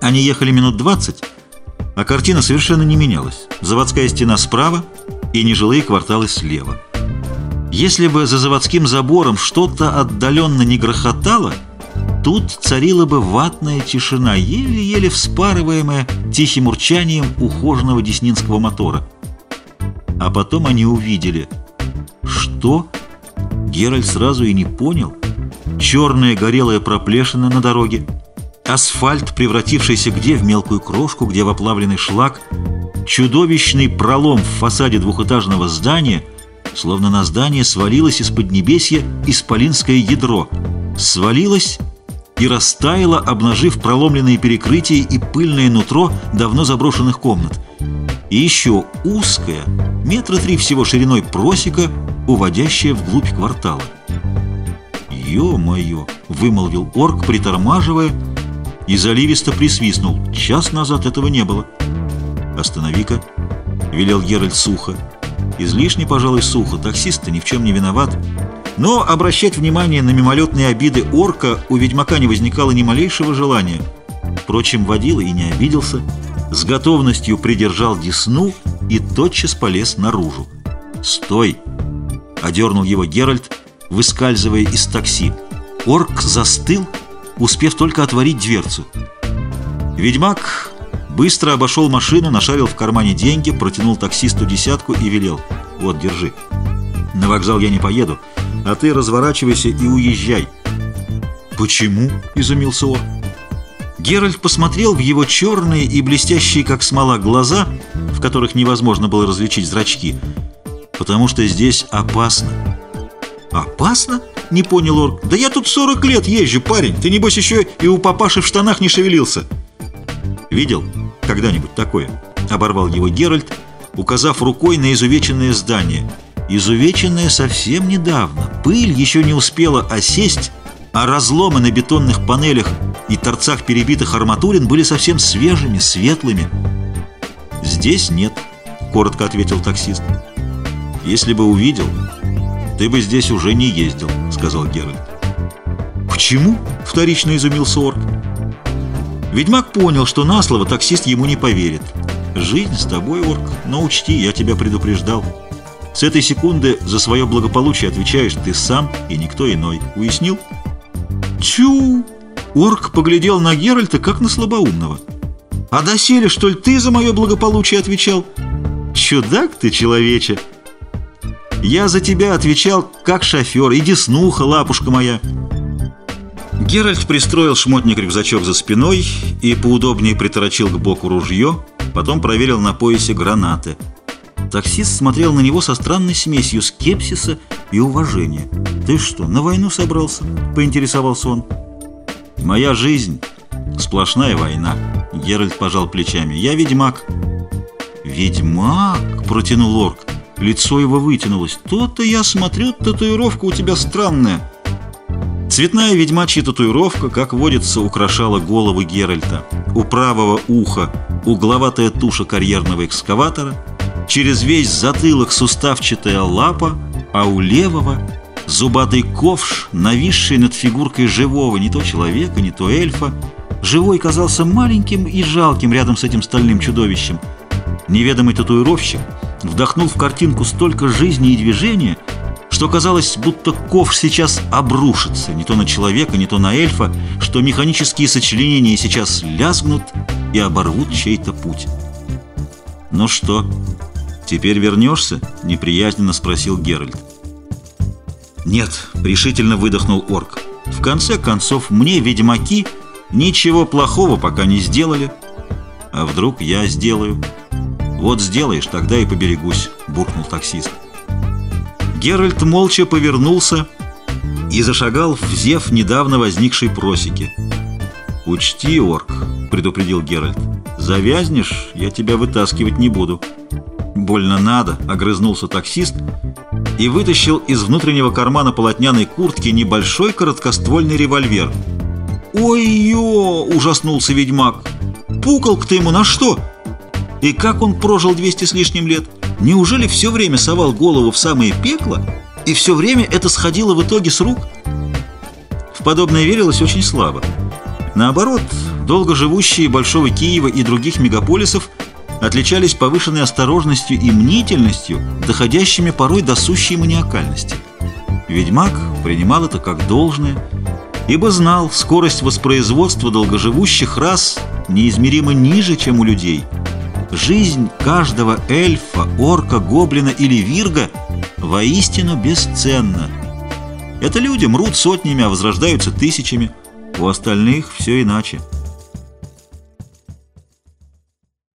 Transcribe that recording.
Они ехали минут двадцать, а картина совершенно не менялась. Заводская стена справа и нежилые кварталы слева. Если бы за заводским забором что-то отдаленно не грохотало, тут царила бы ватная тишина, еле-еле вспарываемая тихим урчанием ухоженного деснинского мотора. А потом они увидели, что Геральт сразу и не понял. Черная горелая проплешина на дороге, асфальт, превратившийся где в мелкую крошку, где в оплавленный шлак, чудовищный пролом в фасаде двухэтажного здания, словно на здание свалилось из поднебесья исполинское ядро, свалилось и растаяло, обнажив проломленные перекрытия и пыльное нутро давно заброшенных комнат. И еще узкая, метра три всего шириной просека, уводящая вглубь квартала. «Ё-моё!» — вымолвил орк, притормаживая, и заливисто присвистнул. Час назад этого не было. «Останови-ка!» — велел Геральт сухо. Излишне, пожалуй, сухо. Таксист-то ни в чем не виноват. Но обращать внимание на мимолетные обиды орка у ведьмака не возникало ни малейшего желания. Впрочем, водила и не обиделся. С готовностью придержал десну и тотчас полез наружу. «Стой!» — одернул его Геральт, выскальзывая из такси. Орк застыл, успев только отворить дверцу. Ведьмак быстро обошел машину, нашарил в кармане деньги, протянул таксисту десятку и велел. «Вот, держи. На вокзал я не поеду, а ты разворачивайся и уезжай». «Почему?» — изумился он. Геральт посмотрел в его черные и блестящие, как смола, глаза, в которых невозможно было различить зрачки, потому что здесь опасно. «Опасно?» — не понял Орк. «Да я тут 40 лет езжу, парень. Ты, небось, еще и у папаши в штанах не шевелился». «Видел когда-нибудь такое?» — оборвал его Геральт, указав рукой на изувеченное здание. Изувеченное совсем недавно. Пыль еще не успела осесть, а разломы на бетонных панелях и торцах перебитых арматурин были совсем свежими, светлыми. «Здесь нет», — коротко ответил таксист. «Если бы увидел, ты бы здесь уже не ездил», — сказал Геральт. «Почему?» — вторично изумился орк. Ведьмак понял, что на слово таксист ему не поверит. «Жизнь с тобой, орк, но учти, я тебя предупреждал. С этой секунды за свое благополучие отвечаешь ты сам и никто иной. Уяснил?» «Тю!» Орк поглядел на Геральта, как на слабоумного. «А доселе, что ли, ты за мое благополучие отвечал?» «Чудак ты, человече!» «Я за тебя отвечал, как шофер. Иди снуха, лапушка моя!» Геральт пристроил шмотник-рюкзачок за спиной и поудобнее приторочил к боку ружье, потом проверил на поясе гранаты. Таксист смотрел на него со странной смесью скепсиса и уважения. «Ты что, на войну собрался?» — поинтересовался он. «Моя жизнь — сплошная война», — Геральт пожал плечами. «Я ведьмак». «Ведьмак?» — протянул орк. Лицо его вытянулось. «То-то я смотрю, татуировка у тебя странная». Цветная ведьмачья татуировка, как водится, украшала голову Геральта. У правого уха угловатая туша карьерного экскаватора, через весь затылок суставчатая лапа, а у левого зубатый ковш, нависший над фигуркой живого, не то человека, не то эльфа. Живой казался маленьким и жалким рядом с этим стальным чудовищем. Неведомый татуировщик вдохнул в картинку столько жизни и движения, что казалось, будто ковш сейчас обрушится, не то на человека, не то на эльфа, что механические сочленения сейчас лязгнут и оборвут чей-то путь. «Ну что, теперь вернешься?» — неприязненно спросил Геральт. «Нет», — решительно выдохнул орк. «В конце концов, мне, ведьмаки, ничего плохого пока не сделали. А вдруг я сделаю?» «Вот сделаешь, тогда и поберегусь», — буркнул таксист. Геральт молча повернулся и зашагал в зев недавно возникшей просеки. «Учти, орк», — предупредил Геральт, — «завязнешь, я тебя вытаскивать не буду». «Больно надо», — огрызнулся таксист и вытащил из внутреннего кармана полотняной куртки небольшой короткоствольный револьвер. «Ой-ё!» — ужаснулся ведьмак. «Пуколк ты ему на что? И как он прожил двести с лишним лет? Неужели все время совал голову в самое пекло, и все время это сходило в итоге с рук?» В подобное верилось очень слабо. Наоборот, долгоживущие Большого Киева и других мегаполисов отличались повышенной осторожностью и мнительностью, доходящими порой до сущей маниакальности. Ведьмак принимал это как должное, ибо знал, скорость воспроизводства долгоживущих рас неизмеримо ниже, чем у людей. Жизнь каждого эльфа, орка, гоблина или вирга воистину бесценна. Это люди мрут сотнями, а возрождаются тысячами. У остальных все иначе.